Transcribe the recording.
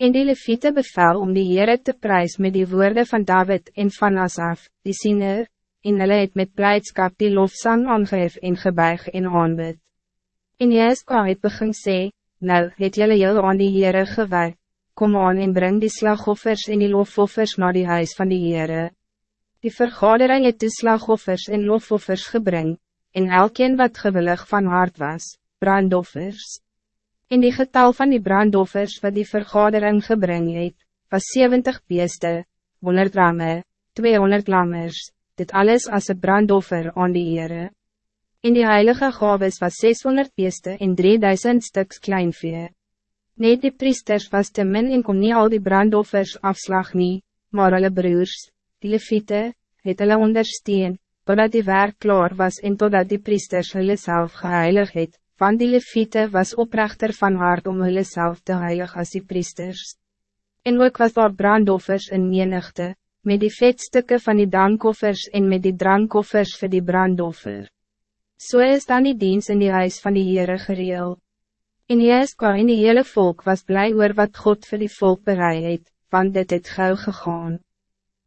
En die Leviete bevel om die Heere te prijs met die woorden van David en van Asaf, die siener, en hulle het met blijdschap die lofsang aangehef en gebuig en aanbid. En Jeska het begin sê, nou het julle heel aan die Heere gewaai, kom aan en bring die slagoffers en die lofoffers naar die huis van die Heere. Die vergadering het die slagoffers en lofoffers gebring, en elkeen wat gewillig van hart was, brandoffers. In die getal van die brandoffers wat die vergadering gebring het, was 70 beeste, 100 ramme, 200 lammers, dit alles als een brandoffer aan die Heere. In die heilige gaves was 600 beeste en 3000 stuks kleinvee. Net die priesters was te min en kon nie al die brandoffers afslag nie, maar hulle broers, die leviete, het hulle ondersteun, totdat die werk klaar was en totdat die priesters hulle self geheilig het, van die leviete was oprechter van hart om hulle self te heilig as die priesters. En ook was daar brandoffers in menigte, met die vetstukken van die dankoffers en met die drankoffers voor die brandoffer. Zo so is dan die dienst in die huis van die Heere gereel. En Jeska en die hele volk was blij oor wat God voor die volk bereid het, want dit het gauw gegaan.